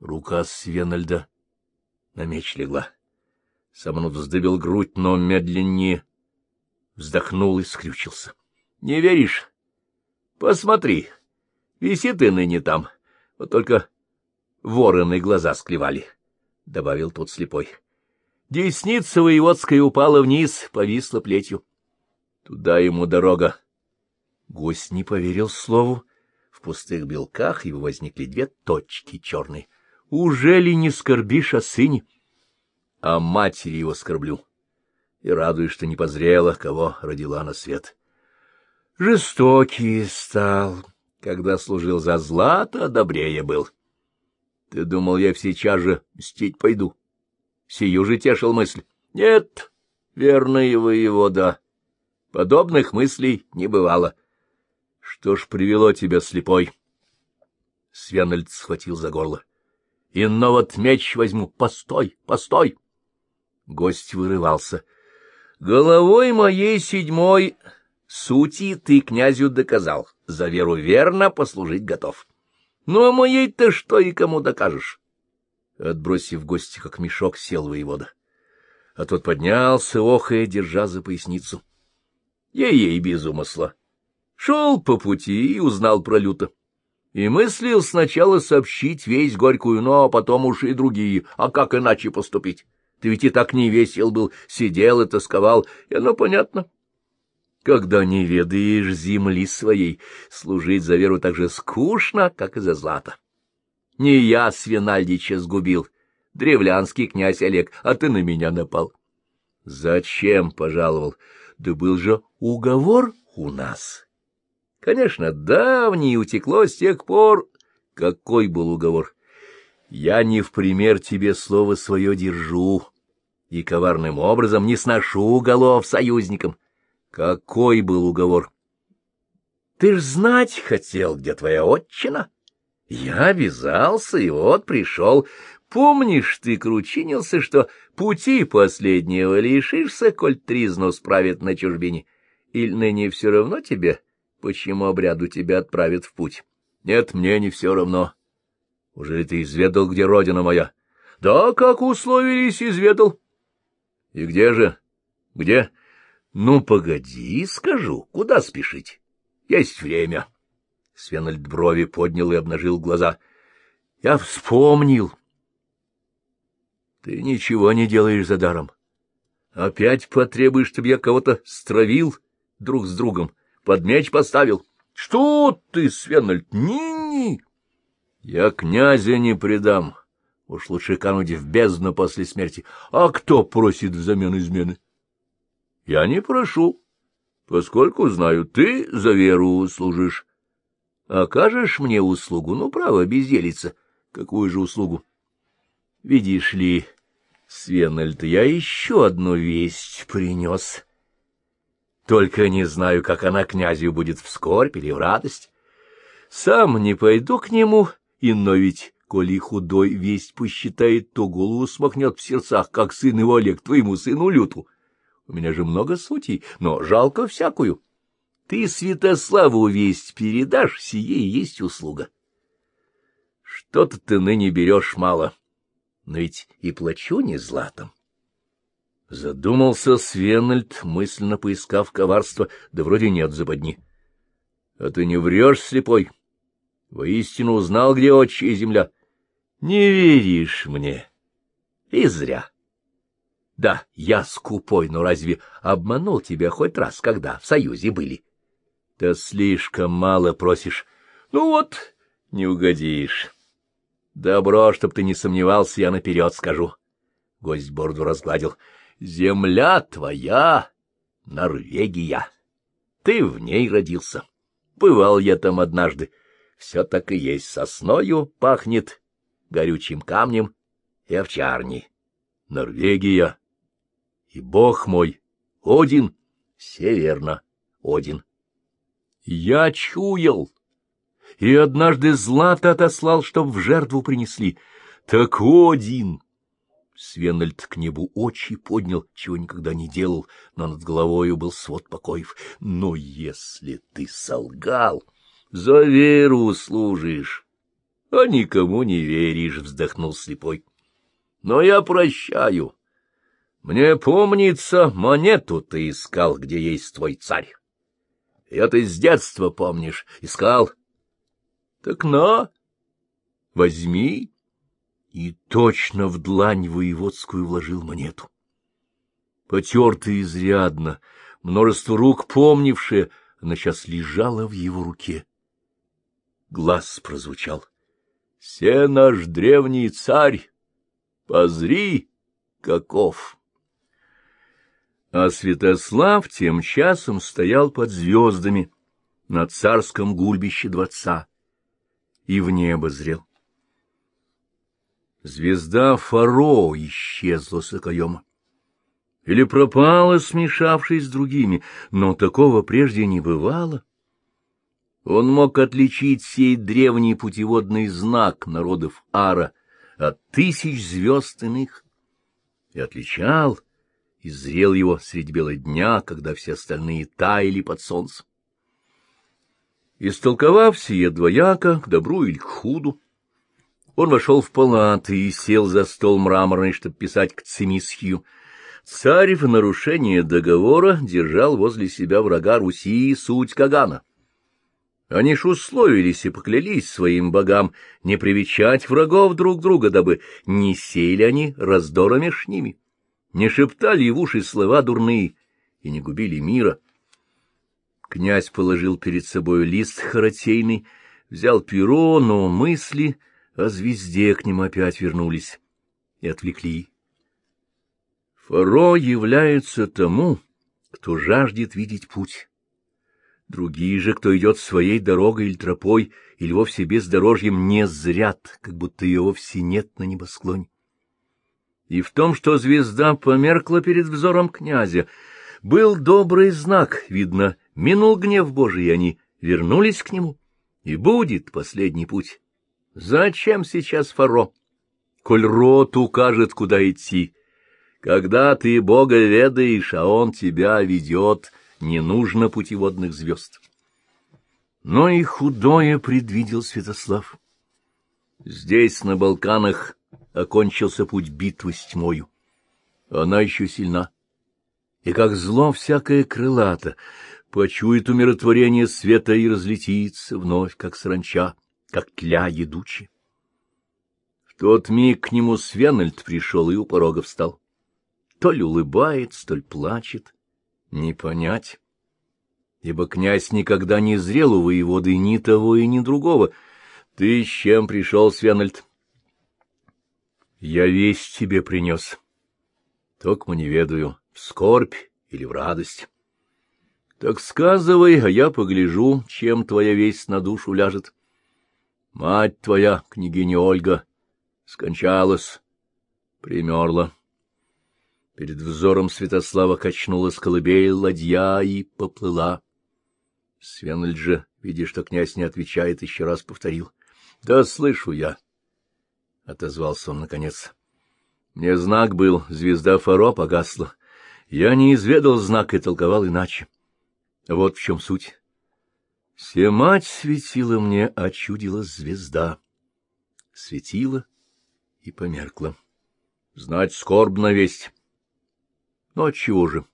Рука Свенальда на меч легла. Самонут вздыбил грудь, но медленнее вздохнул и скрючился. — Не веришь? Посмотри, висит и ныне там, вот только вороны глаза склевали, — добавил тот слепой. Десница воеводская упала вниз, повисла плетью. Туда ему дорога. Гость не поверил слову. В пустых белках его возникли две точки черные. Уже ли не скорбишь о сыне? А матери его скорблю. И радуюсь, что не позрела, кого родила на свет. Жестокий стал, когда служил за злато, добрее был. Ты думал, я сейчас же мстить пойду? Сию же тешил мысль. Нет, верный воевода. Подобных мыслей не бывало. Что ж привело тебя, слепой? Свенальд схватил за горло. Ино вот меч возьму. Постой, постой! Гость вырывался. Головой моей седьмой сути ты князю доказал. За веру верно послужить готов. Ну, а моей-то что и кому докажешь? Отбросив гостя, как мешок, сел воевода. А тот поднялся, охая, держа за поясницу. Ей-ей без умысла. Шел по пути и узнал про люто. И мыслил сначала сообщить весь горькую, но потом уж и другие. А как иначе поступить? Ты ведь и так не весел был, сидел и тосковал, и оно понятно. Когда не ведаешь земли своей, служить за веру так же скучно, как и за злато. Не я Свинальдича сгубил, древлянский князь Олег, а ты на меня напал. Зачем пожаловал? Да был же уговор у нас. Конечно, давний утекло с тех пор. Какой был уговор? Я не в пример тебе слово свое держу и коварным образом не сношу голов союзникам. Какой был уговор? Ты ж знать хотел, где твоя отчина? Я обязался, и вот пришел. Помнишь, ты кручинился, что пути последнего лишишься, коль тризну справит на чужбине? Или ныне все равно тебе, почему обряду тебя отправят в путь? Нет, мне не все равно. Уже ты изведал, где родина моя? Да, как условились, изведал. И где же? Где? Ну, погоди, скажу, куда спешить? Есть время. Свенальд брови поднял и обнажил глаза. — Я вспомнил. — Ты ничего не делаешь за даром. Опять потребуешь, чтобы я кого-то стравил друг с другом, под меч поставил. — Что ты, Свенальд, ни-ни! Я князя не предам. Уж лучше кануть в бездну после смерти. А кто просит взамен измены? — Я не прошу, поскольку знаю, ты за веру служишь. Окажешь мне услугу? Ну, право, безделица. Какую же услугу? Видишь ли, Свенальд, я еще одну весть принес. Только не знаю, как она князю будет в скорбь или в радость. Сам не пойду к нему, ино ведь, коли худой весть посчитает, то голову смахнет в сердцах, как сын его Олег, твоему сыну Люту. У меня же много сутей, но жалко всякую. Ты Святославу весть передашь, сие есть услуга. Что-то ты ныне берешь мало, но ведь и плачу не златом. Задумался Свенальд, мысленно поискав коварство, да вроде нет западни. А ты не врешь, слепой? Воистину узнал, где отчья земля. Не веришь мне. И зря. Да, я скупой, но разве обманул тебя хоть раз, когда в союзе были? — Да слишком мало просишь. Ну вот, не угодишь. Добро, чтоб ты не сомневался, я наперед скажу. Гость бороду разгладил. Земля твоя, Норвегия. Ты в ней родился. Бывал я там однажды. Все так и есть. Сосною пахнет, горючим камнем и овчарней. Норвегия. И бог мой, Один, северно, Один. Я чуял. И однажды злато отослал, чтоб в жертву принесли. Так один. Свенальд к небу очи поднял, чего никогда не делал, но над головою был свод покоев. Но если ты солгал, за веру служишь, А никому не веришь, — вздохнул слепой. — Но я прощаю. Мне помнится, монету ты искал, где есть твой царь. Я ты с детства помнишь, искал. Так на, возьми. И точно в длань воеводскую вложил монету. Потертая изрядно, множество рук помнившие, она сейчас лежала в его руке. Глаз прозвучал. — Се наш древний царь, позри, каков! А Святослав тем часом стоял под звездами на царском гульбище дворца и в небо зрел. Звезда Фаро исчезла с окоема. Или пропала, смешавшись с другими, но такого прежде не бывало. Он мог отличить сей древний путеводный знак народов Ара от тысяч звезд иных. И отличал, и зрел его средь бела дня, когда все остальные таяли под солнцем. Истолковав сие двояко, к добру или к худу, он вошел в палаты и сел за стол мраморный, чтобы писать к Цимисхию. Царь в нарушение договора держал возле себя врага Руси суть Кагана. Они ж условились и поклялись своим богам не привечать врагов друг друга, дабы не сеяли они раздора меж ними, не шептали в уши слова дурные и не губили мира. Князь положил перед собой лист харатейный, взял перо, но мысли о звезде к ним опять вернулись и отвлекли. Фаро является тому, кто жаждет видеть путь. Другие же, кто идет своей дорогой или тропой, или вовсе бездорожьем, не зрят, как будто ее вовсе нет на небосклоне. И в том, что звезда померкла перед взором князя, был добрый знак, видно, минул гнев Божий, и они вернулись к нему, и будет последний путь. Зачем сейчас Фаро? Коль рот укажет, куда идти. Когда ты Бога ведаешь, а он тебя ведет — не нужно путеводных звезд. Но и худое предвидел Святослав. Здесь, на Балканах, окончился путь битвы с тьмою. Она еще сильна. И как зло всякое крылато, почует умиротворение света и разлетится вновь, как сранча, как тля едучая. В тот миг к нему Свенальд пришел и у порога встал. То ли улыбается, то плачет, не понять. Ибо князь никогда не зрел у воеводы ни того и ни другого. Ты с чем пришел, Свенальд? Я весть тебе принес. Только не ведаю, в скорбь или в радость. Так сказывай, а я погляжу, чем твоя весть на душу ляжет. Мать твоя, княгиня Ольга, скончалась, примерла. Перед взором Святослава качнулась колыбель ладья и поплыла. Свенальд же, видя, что князь не отвечает, еще раз повторил. — Да слышу я, — отозвался он наконец. — Мне знак был, звезда Фаро погасла. Я не изведал знак и толковал иначе. Вот в чем суть. Все мать светила мне, а чудилась звезда. Светила и померкла. Знать скорбно весть. Но отчего же?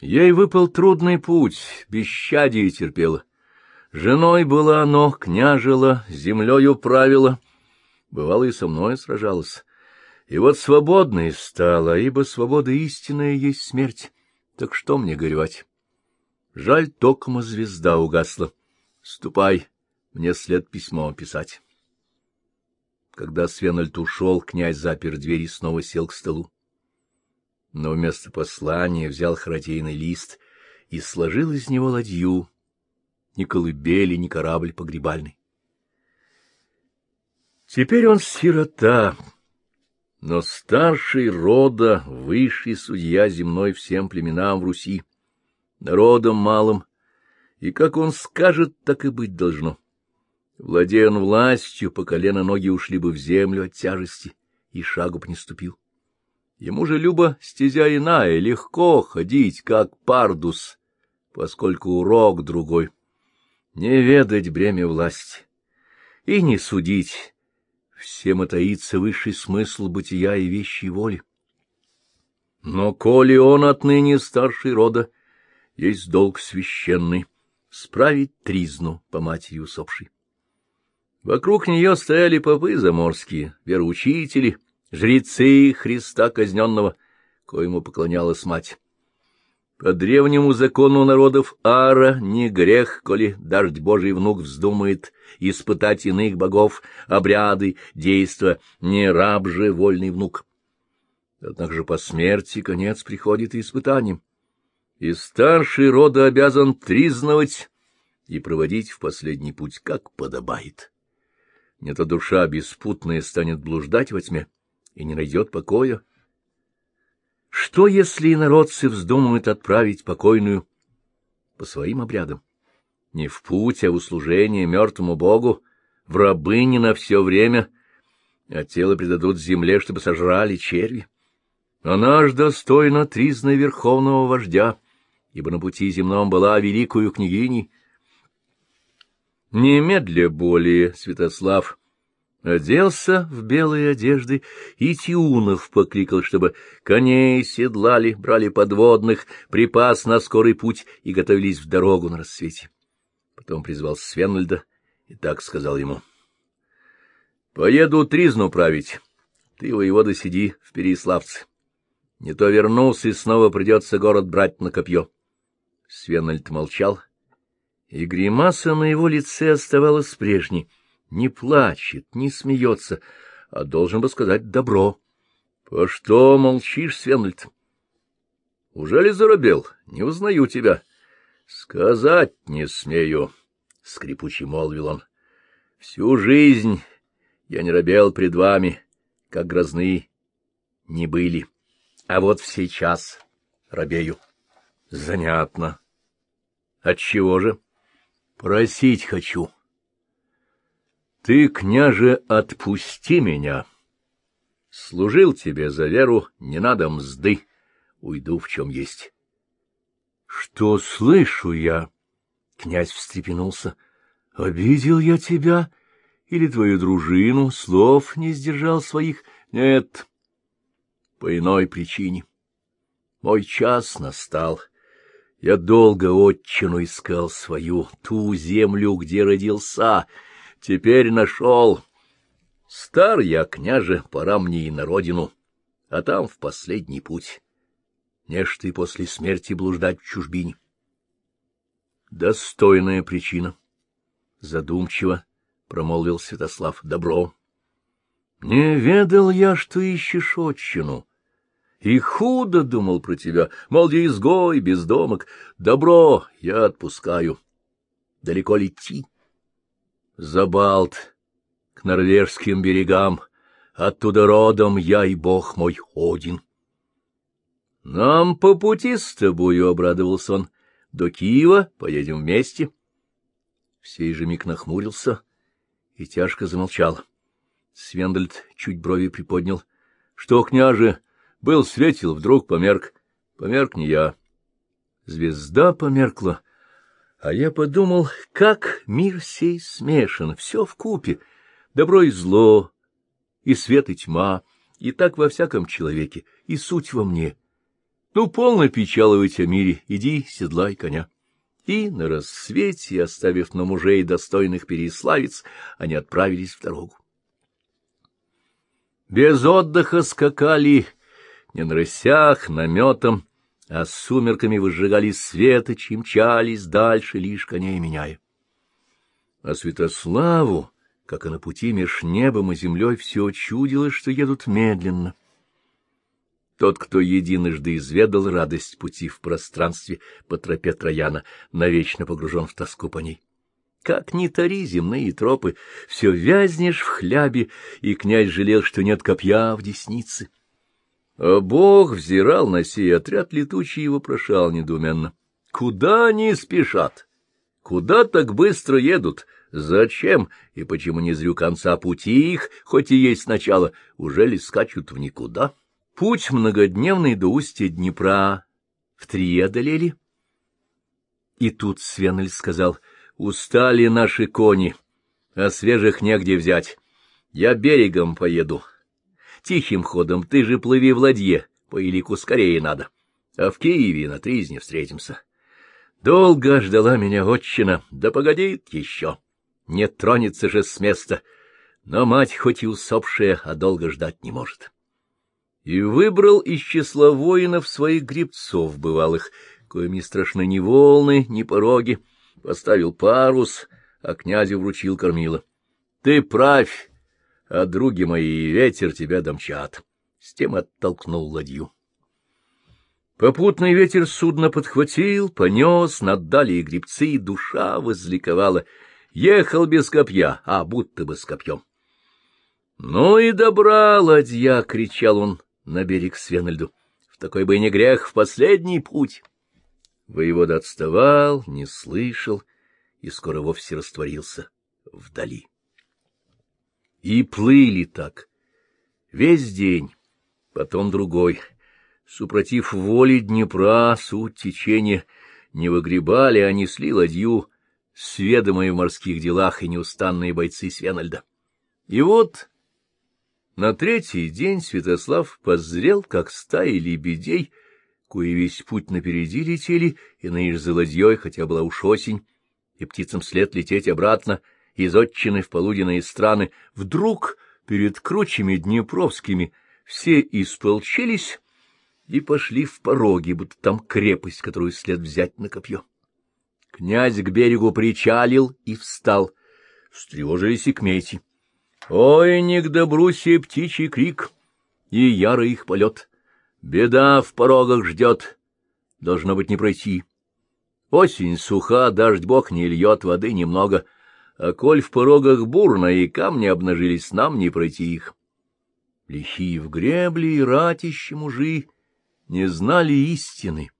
Ей выпал трудный путь, бесщадие терпела. Женой была оно, княжила, землею правила. Бывало, и со мной сражалась. И вот свободной стала, ибо свобода истинная есть смерть. Так что мне горевать? Жаль, токма звезда угасла. Ступай, мне след письмо писать. Когда Свенальд ушел, князь запер дверь и снова сел к столу но вместо послания взял харатейный лист и сложил из него ладью, ни колыбели, ни корабль погребальный. Теперь он сирота, но старший рода, высший судья земной всем племенам в Руси, народом малым, и как он скажет, так и быть должно. Владея он властью, по колено ноги ушли бы в землю от тяжести, и шагу б не ступил. Ему же, Люба, стезя иная, легко ходить, как пардус, поскольку урок другой. Не ведать бремя власти и не судить, Всем и таится высший смысл бытия и вещей воли. Но коли он отныне старший рода, есть долг священный — справить тризну по матери усопшей. Вокруг нее стояли попы заморские, вероучители, жрецы Христа казненного, коему поклонялась мать. По древнему закону народов Ара не грех, коли дождь Божий внук вздумает испытать иных богов, обряды, действа, не раб же вольный внук. Однако же по смерти конец приходит и испытанием, и старший рода обязан тризновать и проводить в последний путь, как подобает не то душа беспутная станет блуждать во тьме и не найдет покоя. Что, если инородцы вздумают отправить покойную по своим обрядам? Не в путь, а в услужение мертвому богу, в рабыни на все время, а тело предадут земле, чтобы сожрали черви. Она ж достойна тризной верховного вождя, ибо на пути земном была великую княгиней, Немедля более Святослав оделся в белые одежды и Тиунов покликал, чтобы коней седлали, брали подводных, припас на скорый путь и готовились в дорогу на рассвете. Потом призвал Свенальда и так сказал ему. — Поеду тризну править, ты, воевода, сиди в Переиславце. Не то вернулся, и снова придется город брать на копье. Свенальд молчал, и гримаса на его лице оставалась прежней. Не плачет, не смеется, а должен бы сказать добро. — По что молчишь, Свенальд? — Ужели заробел? Не узнаю тебя. — Сказать не смею, — скрипучий молвил он. — Всю жизнь я не робел пред вами, как грозны не были, а вот сейчас робею. — Занятно. — Отчего же? — Просить хочу. Ты, княже, отпусти меня. Служил тебе за веру, не надо мзды. Уйду в чем есть. Что слышу я? Князь встрепенулся. Обидел я тебя или твою дружину, слов не сдержал своих? Нет, по иной причине. Мой час настал. — я долго отчину искал свою, ту землю, где родился, теперь нашел. Стар я, княже, пора мне и на родину, а там в последний путь. Не ж ты после смерти блуждать в чужбине. Достойная причина. Задумчиво промолвил Святослав. Добро. Не ведал я, что ищешь отчину. И худо думал про тебя, мол, я изгой, бездомок. Добро я отпускаю. Далеко лети. За Балт, к норвежским берегам, оттуда родом я и бог мой Один. Нам по пути с тобою, — обрадовался он, — до Киева поедем вместе. В сей же миг нахмурился и тяжко замолчал. Свендальд чуть брови приподнял. — Что, княже, был светил, вдруг померк. Померк не я. Звезда померкла. А я подумал, как мир сей смешан, все в купе, добро и зло, и свет и тьма, и так во всяком человеке, и суть во мне. Ну, полно печаловать о мире, иди, седлай коня. И на рассвете, оставив на мужей достойных переславиц, они отправились в дорогу. Без отдыха скакали не на рысях, наметом, а сумерками выжигали светочи и мчались дальше, лишь коней меняя. А Святославу, как и на пути меж небом и землей, все чудилось, что едут медленно. Тот, кто единожды изведал радость пути в пространстве по тропе Трояна, навечно погружен в тоску по ней. Как ни тари земные тропы, все вязнешь в хлябе, и князь жалел, что нет копья в деснице. А Бог взирал на сей отряд летучий и вопрошал недуменно. — Куда они спешат? Куда так быстро едут? Зачем и почему не зрю конца пути их, хоть и есть начало, уже ли скачут в никуда? Путь многодневный до устья Днепра в три одолели. И тут Свенель сказал, — устали наши кони, а свежих негде взять. Я берегом поеду. Тихим ходом ты же плыви в ладье, по Илику скорее надо. А в Киеве на Тризне встретимся. Долго ждала меня отчина, да погодит еще. Не тронется же с места, но мать хоть и усопшая, а долго ждать не может. И выбрал из числа воинов своих гребцов бывалых, коим не страшны ни волны, ни пороги, поставил парус, а князю вручил кормила. Ты правь, а други мои, ветер тебя домчат. С тем оттолкнул ладью. Попутный ветер судно подхватил, понес, наддали и грибцы, душа возликовала. Ехал без копья, а будто бы с копьем. — Ну и добра, ладья! — кричал он на берег Свенальду. — В такой бы и не грех в последний путь. Воевода отставал, не слышал и скоро вовсе растворился вдали. И плыли так. Весь день, потом другой. Супротив воли Днепра, суть течения, не выгребали, а несли ладью, сведомые в морских делах и неустанные бойцы Свенальда. И вот на третий день Святослав позрел, как стаи лебедей, кое весь путь напереди летели, и наишь за ладьей, хотя была уж осень, и птицам след лететь обратно — из отчины в полуденные страны, вдруг перед кручами днепровскими все исполчились и пошли в пороги, будто там крепость, которую след взять на копье. Князь к берегу причалил и встал. Встревожились и кмети. Ой, не к добру сей птичий крик и ярый их полет. Беда в порогах ждет, должно быть не пройти. Осень суха, дождь бог не льет, воды немного — а коль в порогах бурно и камни обнажились, нам не пройти их. Лихие в гребле и ратищи мужи не знали истины,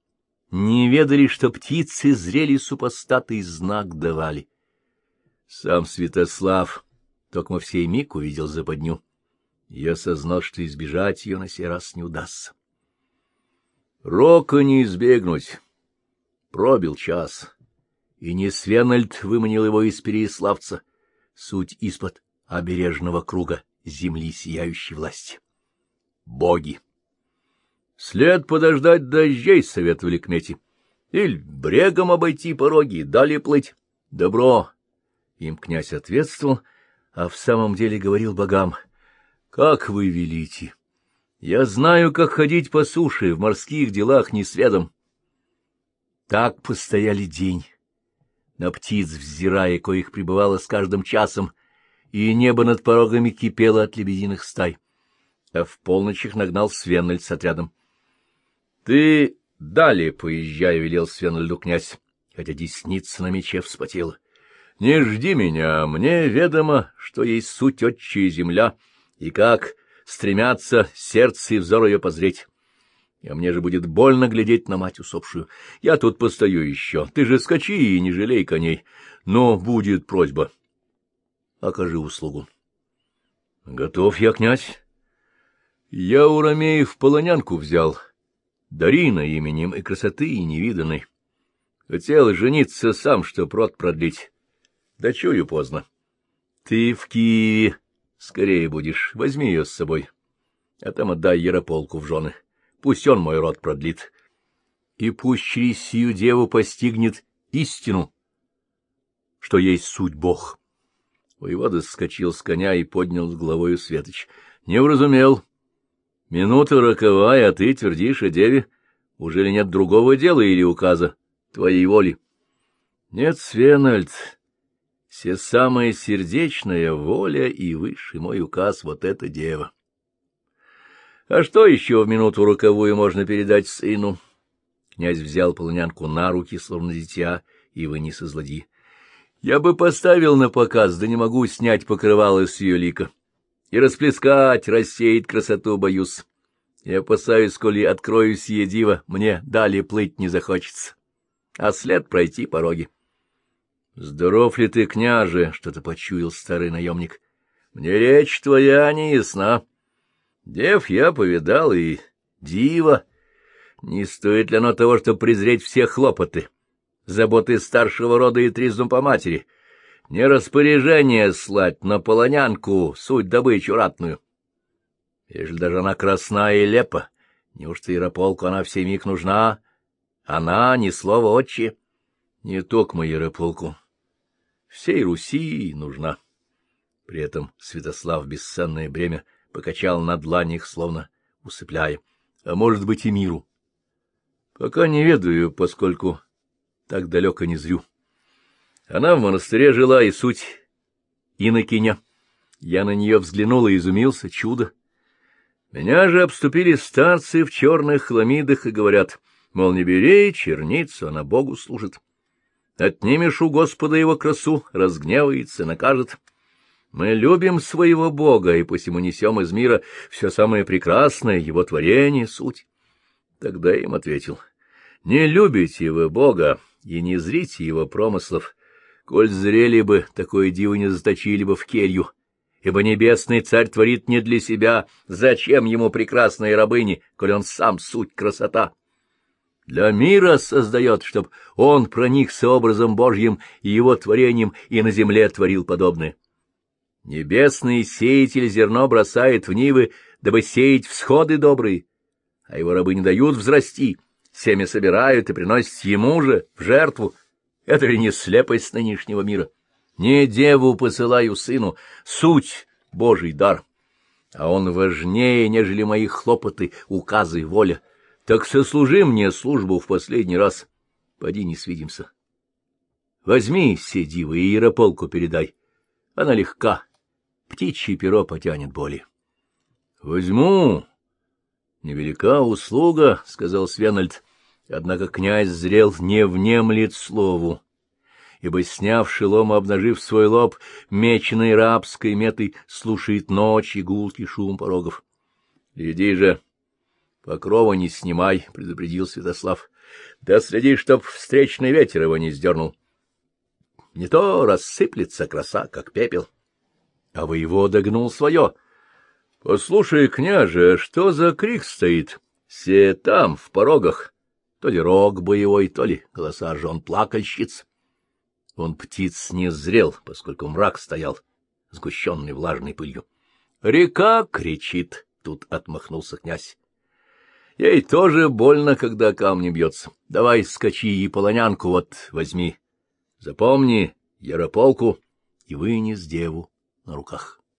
не ведали, что птицы зрели супостаты и знак давали. Сам Святослав только в сей миг увидел западню Я осознал, что избежать ее на сей раз не удастся. Рока не избегнуть. Пробил час и не Свенальд выманил его из Переяславца, суть из-под обережного круга земли сияющей власти. Боги! След подождать дождей, — советовали кмети, — или брегом обойти пороги, дали плыть. Добро! Им князь ответствовал, а в самом деле говорил богам, — как вы велите! Я знаю, как ходить по суше, в морских делах не сведом. Так постояли день на птиц взирая, коих пребывало с каждым часом, и небо над порогами кипело от лебединых стай. А в полночь их нагнал Свенальд с отрядом. — Ты далее поезжай, — велел Свенальду князь, хотя десница на мече вспотела. — Не жди меня, мне ведомо, что есть суть отчая земля, и как стремятся сердце и взор ее позреть а мне же будет больно глядеть на мать усопшую. Я тут постою еще, ты же скачи и не жалей коней. Но будет просьба. Окажи услугу. Готов я, князь. Я у Ромеев полонянку взял, Дарина именем и красоты и невиданной. Хотел жениться сам, чтоб рот продлить. Да чую поздно. Ты в Киеве скорее будешь, возьми ее с собой, а там отдай Ярополку в жены. — пусть он мой род продлит, и пусть через сию деву постигнет истину, что есть суть Бог. Воевода скочил с коня и поднял с головою Светоч. Не вразумел. Минута роковая, а ты твердишь о деве. Уже ли нет другого дела или указа твоей воли? Нет, Свенальд, все самая сердечная воля и высший мой указ — вот эта дева. А что еще в минуту роковую можно передать сыну? Князь взял полонянку на руки, словно дитя, и вынес из ладьи. Я бы поставил на показ, да не могу снять покрывало с ее лика. И расплескать, рассеять красоту боюсь. Я опасаюсь, коли открою сие диво, мне далее плыть не захочется. А след пройти пороги. — Здоров ли ты, княже? — что-то почуял старый наемник. — Мне речь твоя не ясна. Дев я повидал и дива. Не стоит ли оно того, чтобы презреть все хлопоты, заботы старшего рода и тризну по матери? Не распоряжение слать на полонянку, суть добычу ратную. Если даже она красная и лепа, неужто Ярополку она всемиг нужна? Она, ни слова отче, не только Ярополку, всей Руси нужна. При этом Святослав бесценное бремя покачал на дланях, словно усыпляя, а может быть и миру. Пока не ведаю, поскольку так далеко не зрю. Она в монастыре жила, и суть инокиня. Я на нее взглянул и изумился, чудо. Меня же обступили старцы в черных хламидах и говорят, мол, не бери черницу, она Богу служит. Отнимешь у Господа его красу, разгневается, накажет. Мы любим своего Бога, и посему несем из мира все самое прекрасное, его творение, суть. Тогда им ответил, не любите вы Бога и не зрите его промыслов, Коль зрели бы, такое диво не заточили бы в келью, ибо небесный царь творит не для себя, зачем ему прекрасные рабыни, коль он сам суть красота. Для мира создает, чтоб он проникся образом Божьим и его творением и на земле творил подобное. Небесный сеятель зерно бросает в нивы, дабы сеять всходы добрые, а его рабы не дают взрасти, семя собирают и приносят ему же в жертву, это ли не слепость нынешнего мира? Не деву посылаю сыну, суть — Божий дар. А он важнее, нежели мои хлопоты, указы, воля. Так сослужи мне службу в последний раз. Поди не свидимся. Возьми все дивы и Ярополку передай. Она легка, птичье перо потянет боли. — Возьму. — Невелика услуга, — сказал Свенальд. Однако князь зрел не внемлет слову, ибо, сняв шелом, обнажив свой лоб, меченый рабской метой слушает ночь и гулкий шум порогов. — Иди же, покрова не снимай, — предупредил Святослав. — Да следи, чтоб встречный ветер его не сдернул. Не то рассыплется краса, как пепел. А воевода гнул свое. — Послушай, княже, что за крик стоит? Все там, в порогах. — то ли рог боевой, то ли голоса жен плакальщиц. Он птиц не зрел, поскольку мрак стоял, сгущенный влажной пылью. — Река кричит! — тут отмахнулся князь. — Ей тоже больно, когда камни бьется. Давай скачи и полонянку вот возьми. Запомни Ярополку и вынес деву на руках.